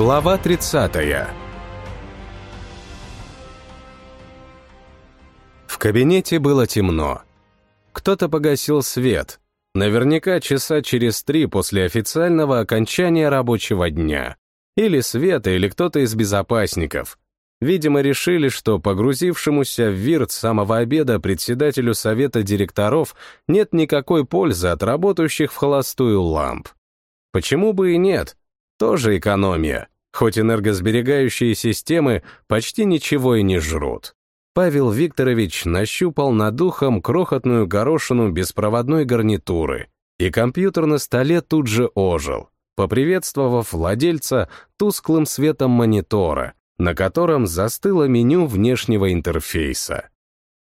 Глава 30 В кабинете было темно. Кто-то погасил свет. Наверняка часа через три после официального окончания рабочего дня. Или Света, или кто-то из безопасников. Видимо, решили, что погрузившемуся в вирт с самого обеда председателю совета директоров нет никакой пользы от работающих в холостую ламп. Почему бы и нет? Тоже экономия, хоть энергосберегающие системы почти ничего и не жрут. Павел Викторович нащупал над ухом крохотную горошину беспроводной гарнитуры, и компьютер на столе тут же ожил, поприветствовав владельца тусклым светом монитора, на котором застыло меню внешнего интерфейса.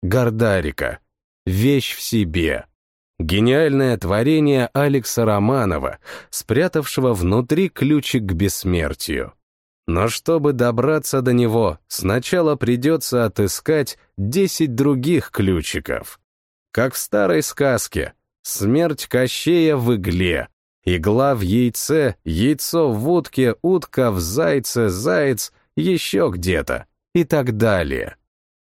Гордарика. Вещь в себе. Гениальное творение Алекса Романова, спрятавшего внутри ключик к бессмертию. Но чтобы добраться до него, сначала придется отыскать 10 других ключиков. Как в старой сказке «Смерть Кощея в игле», игла в яйце, яйцо в утке, утка в зайце, заяц, еще где-то и так далее.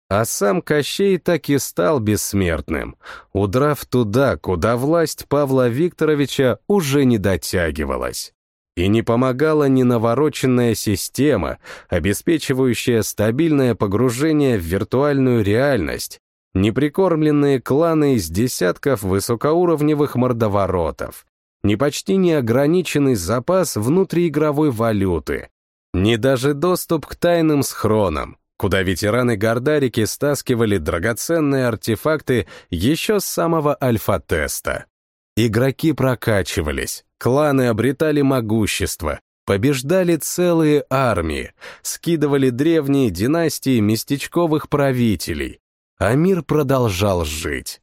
А сам Кощей так и стал бессмертным, удрав туда, куда власть Павла Викторовича уже не дотягивалась. И не помогала ни навороченная система, обеспечивающая стабильное погружение в виртуальную реальность, ни прикормленные кланы из десятков высокоуровневых мордоворотов, ни почти неограниченный запас внутриигровой валюты, ни даже доступ к тайным схронам, куда ветераны Гордарики стаскивали драгоценные артефакты еще с самого альфа-теста. Игроки прокачивались, кланы обретали могущество, побеждали целые армии, скидывали древние династии местечковых правителей, а мир продолжал жить.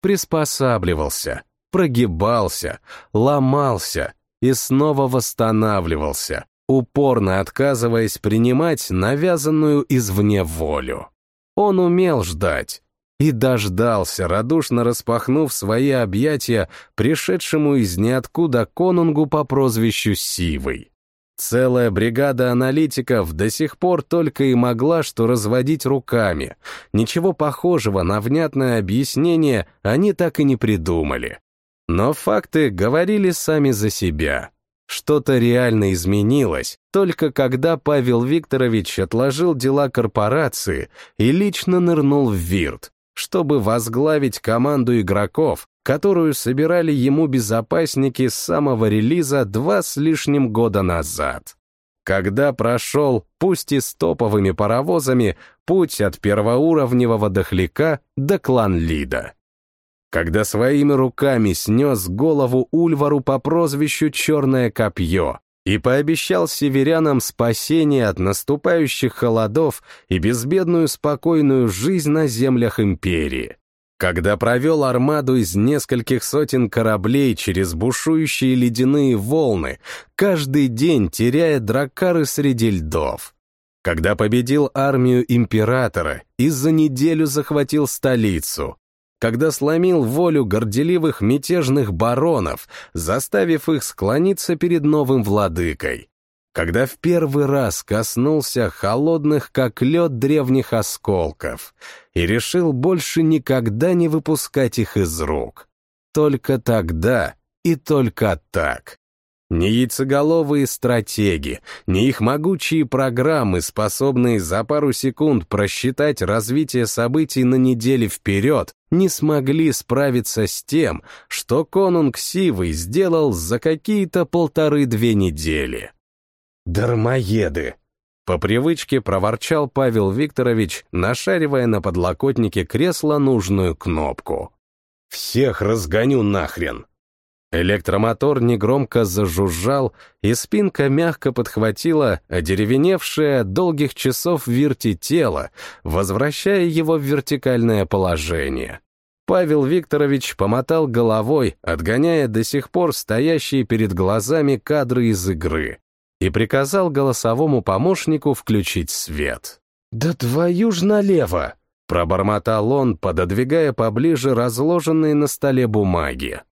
Приспосабливался, прогибался, ломался и снова восстанавливался, упорно отказываясь принимать навязанную извне волю. Он умел ждать и дождался, радушно распахнув свои объятия пришедшему из ниоткуда конунгу по прозвищу Сивый. Целая бригада аналитиков до сих пор только и могла что разводить руками. Ничего похожего на внятное объяснение они так и не придумали. Но факты говорили сами за себя. Что-то реально изменилось, только когда Павел Викторович отложил дела корпорации и лично нырнул в ВИРТ, чтобы возглавить команду игроков, которую собирали ему безопасники с самого релиза два с лишним года назад. Когда прошел, пусть и с топовыми паровозами, путь от первоуровневого дохляка до клан-лида когда своими руками снес голову Ульвару по прозвищу «Черное копье» и пообещал северянам спасение от наступающих холодов и безбедную спокойную жизнь на землях империи. Когда провел армаду из нескольких сотен кораблей через бушующие ледяные волны, каждый день теряя дракары среди льдов. Когда победил армию императора и за неделю захватил столицу, когда сломил волю горделивых мятежных баронов, заставив их склониться перед новым владыкой, когда в первый раз коснулся холодных, как лед, древних осколков и решил больше никогда не выпускать их из рук. Только тогда и только так. Ни яйцеголовые стратеги, ни их могучие программы, способные за пару секунд просчитать развитие событий на неделю вперед, не смогли справиться с тем, что конунг Сивый сделал за какие-то полторы-две недели. «Дармоеды!» По привычке проворчал Павел Викторович, нашаривая на подлокотнике кресла нужную кнопку. «Всех разгоню нахрен!» Электромотор негромко зажужжал, и спинка мягко подхватила одеревеневшее от долгих часов вирти тело, возвращая его в вертикальное положение. Павел Викторович помотал головой, отгоняя до сих пор стоящие перед глазами кадры из игры, и приказал голосовому помощнику включить свет. «Да твою ж налево!» — пробормотал он, пододвигая поближе разложенные на столе бумаги.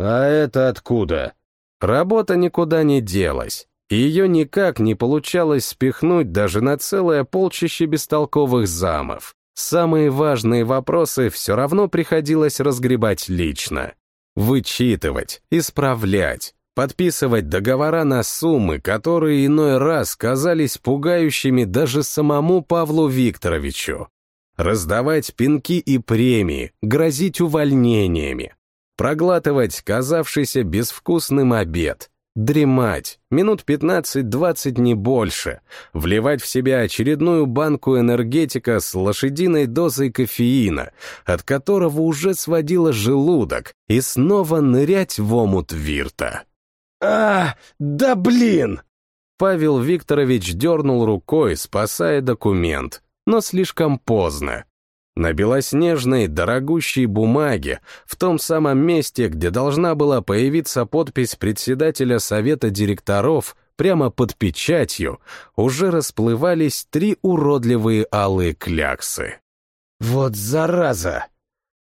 «А это откуда?» Работа никуда не делась. и ее никак не получалось спихнуть даже на целое полчище бестолковых замов. Самые важные вопросы все равно приходилось разгребать лично. Вычитывать, исправлять, подписывать договора на суммы, которые иной раз казались пугающими даже самому Павлу Викторовичу. Раздавать пинки и премии, грозить увольнениями, проглатывать казавшийся безвкусным обед, дремать, минут 15-20 не больше, вливать в себя очередную банку энергетика с лошадиной дозой кофеина, от которого уже сводило желудок, и снова нырять в омут вирта. «А, да блин!» Павел Викторович дернул рукой, спасая документ, но слишком поздно. На белоснежной, дорогущей бумаге, в том самом месте, где должна была появиться подпись председателя совета директоров, прямо под печатью, уже расплывались три уродливые алые кляксы. «Вот зараза!»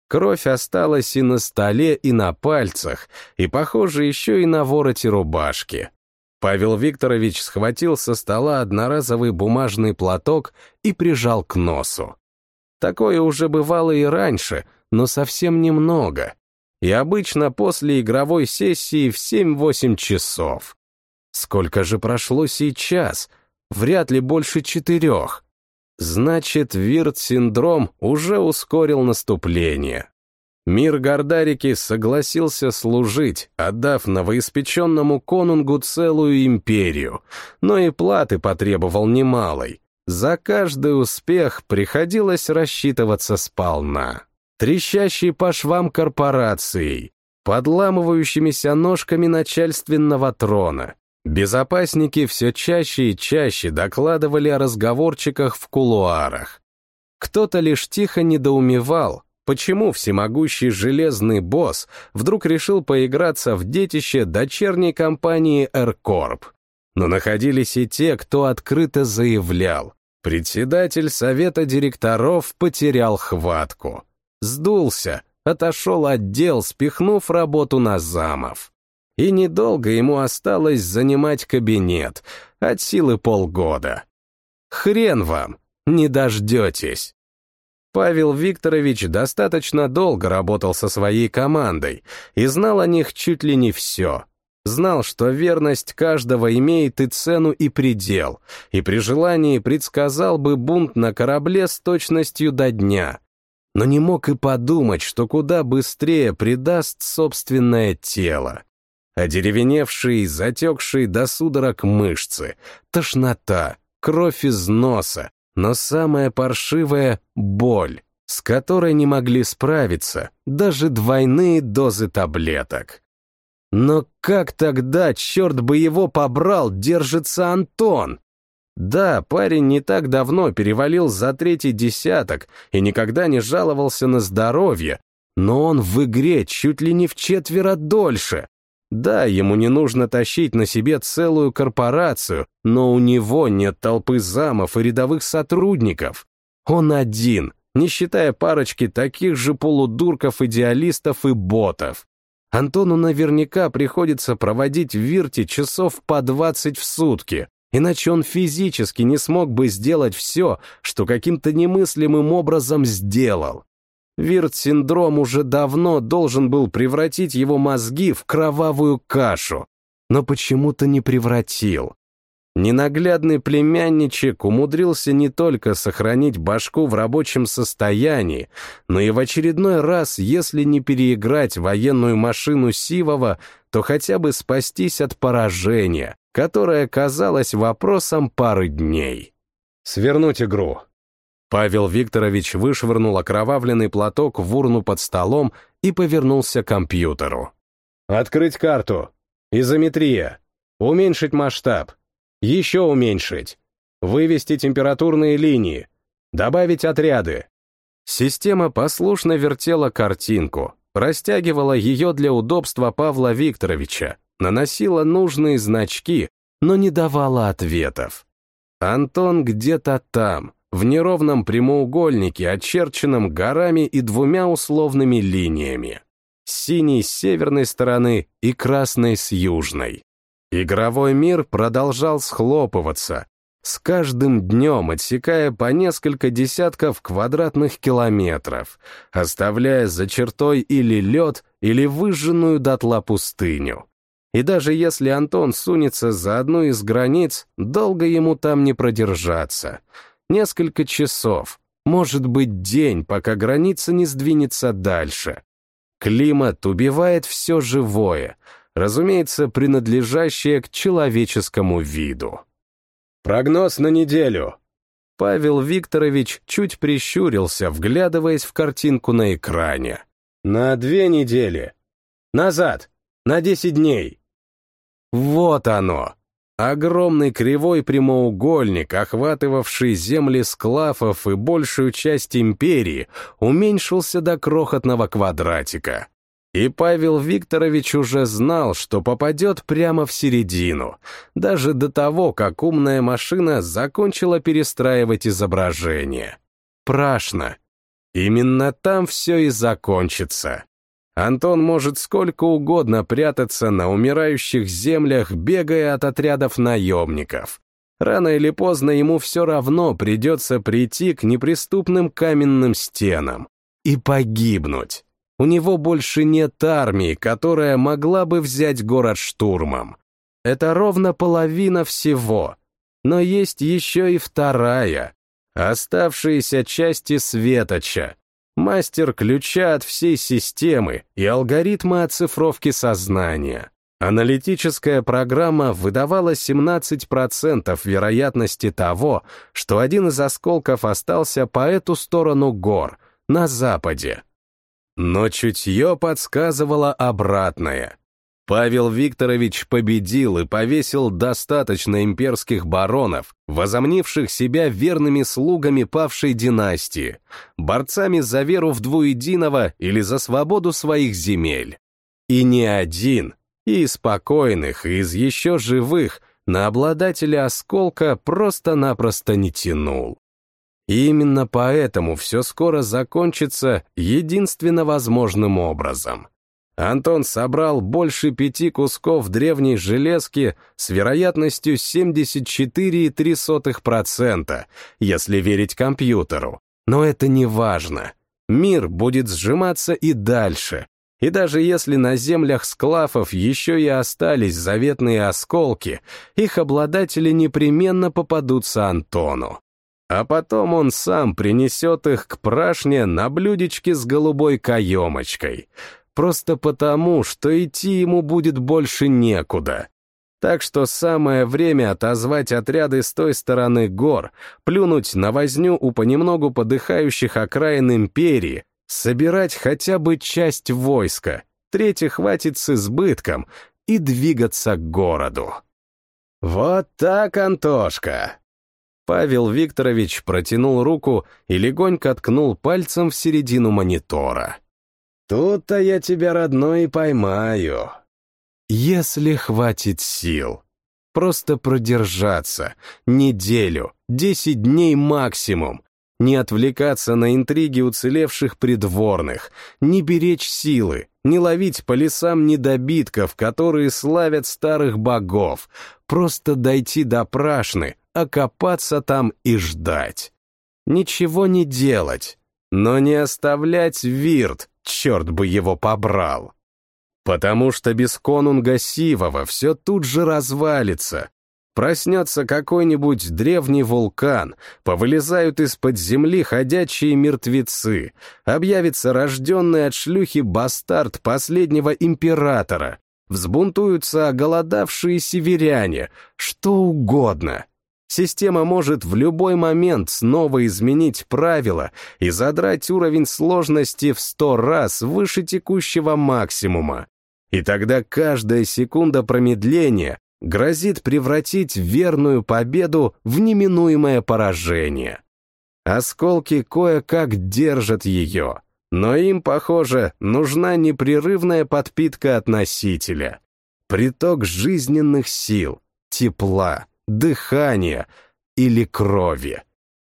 Кровь осталась и на столе, и на пальцах, и, похоже, еще и на вороте рубашки. Павел Викторович схватил со стола одноразовый бумажный платок и прижал к носу. Такое уже бывало и раньше, но совсем немного. И обычно после игровой сессии в 7-8 часов. Сколько же прошло сейчас? Вряд ли больше четырех. Значит, Вирт-синдром уже ускорил наступление. Мир Гордарики согласился служить, отдав новоиспеченному конунгу целую империю, но и платы потребовал немалой. За каждый успех приходилось рассчитываться сполна. Трещащий по швам корпорацией, подламывающимися ножками начальственного трона, Безопасники все чаще и чаще докладывали о разговорчиках в кулуарах. Кто-то лишь тихо недоумевал, почему всемогущий железный босс вдруг решил поиграться в детище дочерней компании «Эркорп». Но находились и те, кто открыто заявлял. Председатель совета директоров потерял хватку. Сдулся, отошел отдел, спихнув работу на замов и недолго ему осталось занимать кабинет, от силы полгода. Хрен вам, не дождетесь. Павел Викторович достаточно долго работал со своей командой и знал о них чуть ли не все. Знал, что верность каждого имеет и цену, и предел, и при желании предсказал бы бунт на корабле с точностью до дня. Но не мог и подумать, что куда быстрее предаст собственное тело одеревеневшие, затекшие до судорог мышцы, тошнота, кровь из носа, но самое паршивое — боль, с которой не могли справиться даже двойные дозы таблеток. Но как тогда, черт бы его побрал, держится Антон? Да, парень не так давно перевалил за третий десяток и никогда не жаловался на здоровье, но он в игре чуть ли не в четверо дольше. Да, ему не нужно тащить на себе целую корпорацию, но у него нет толпы замов и рядовых сотрудников. Он один, не считая парочки таких же полудурков-идеалистов и ботов. Антону наверняка приходится проводить в Вирте часов по 20 в сутки, иначе он физически не смог бы сделать все, что каким-то немыслимым образом сделал. Вирт-синдром уже давно должен был превратить его мозги в кровавую кашу, но почему-то не превратил. Ненаглядный племянничек умудрился не только сохранить башку в рабочем состоянии, но и в очередной раз, если не переиграть военную машину Сивова, то хотя бы спастись от поражения, которое казалось вопросом пары дней. «Свернуть игру», Павел Викторович вышвырнул окровавленный платок в урну под столом и повернулся к компьютеру. «Открыть карту. Изометрия. Уменьшить масштаб. Еще уменьшить. Вывести температурные линии. Добавить отряды». Система послушно вертела картинку, растягивала ее для удобства Павла Викторовича, наносила нужные значки, но не давала ответов. Антон где-то там, в неровном прямоугольнике, очерченном горами и двумя условными линиями. Синий с северной стороны и красной с южной. Игровой мир продолжал схлопываться, с каждым днем отсекая по несколько десятков квадратных километров, оставляя за чертой или лед, или выжженную дотла пустыню. И даже если Антон сунется за одну из границ, долго ему там не продержаться. Несколько часов, может быть день, пока граница не сдвинется дальше. Климат убивает все живое, разумеется, принадлежащее к человеческому виду. Прогноз на неделю. Павел Викторович чуть прищурился, вглядываясь в картинку на экране. На две недели. Назад. На десять дней. Вот оно. Огромный кривой прямоугольник, охватывавший земли склафов и большую часть империи, уменьшился до крохотного квадратика. И Павел Викторович уже знал, что попадет прямо в середину, даже до того, как умная машина закончила перестраивать изображение. Прашно. Именно там все и закончится. Антон может сколько угодно прятаться на умирающих землях, бегая от отрядов наемников. Рано или поздно ему все равно придется прийти к неприступным каменным стенам и погибнуть. У него больше нет армии, которая могла бы взять город штурмом. Это ровно половина всего. Но есть еще и вторая. Оставшиеся части Светоча. Мастер ключа от всей системы и алгоритмы оцифровки сознания. Аналитическая программа выдавала 17% вероятности того, что один из осколков остался по эту сторону гор, на западе. Но чутье подсказывало обратное. Павел Викторович победил и повесил достаточно имперских баронов, возомнивших себя верными слугами павшей династии, борцами за веру в двуединого или за свободу своих земель. И не один, и из спокойных, и из еще живых, на обладателя осколка просто-напросто не тянул. И именно поэтому все скоро закончится единственно возможным образом. Антон собрал больше пяти кусков древней железки с вероятностью 74,3%, если верить компьютеру. Но это не важно. Мир будет сжиматься и дальше. И даже если на землях склафов еще и остались заветные осколки, их обладатели непременно попадутся Антону. А потом он сам принесет их к прашне на блюдечке с голубой каемочкой. Просто потому, что идти ему будет больше некуда. Так что самое время отозвать отряды с той стороны гор, плюнуть на возню у понемногу подыхающих окраин империи, собирать хотя бы часть войска, третье хватит с избытком, и двигаться к городу. «Вот так, Антошка!» Павел Викторович протянул руку и легонько ткнул пальцем в середину монитора. «Тут-то я тебя, родной, и поймаю». «Если хватит сил. Просто продержаться. Неделю, десять дней максимум. Не отвлекаться на интриги уцелевших придворных, не беречь силы, не ловить по лесам недобитков, которые славят старых богов, просто дойти до прашны, окопаться там и ждать. Ничего не делать, но не оставлять Вирт, черт бы его побрал. Потому что без конунга Сивова все тут же развалится. Проснется какой-нибудь древний вулкан, повылезают из-под земли ходячие мертвецы, объявится рожденный от шлюхи бастард последнего императора, взбунтуются оголодавшие северяне, что угодно. Система может в любой момент снова изменить правила и задрать уровень сложности в сто раз выше текущего максимума. И тогда каждая секунда промедления грозит превратить верную победу в неминуемое поражение. Осколки кое-как держат ее, но им, похоже, нужна непрерывная подпитка от носителя. Приток жизненных сил, тепла, дыхания или крови.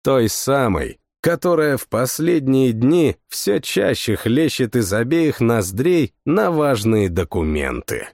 Той самой, которая в последние дни все чаще хлещет из обеих ноздрей на важные документы.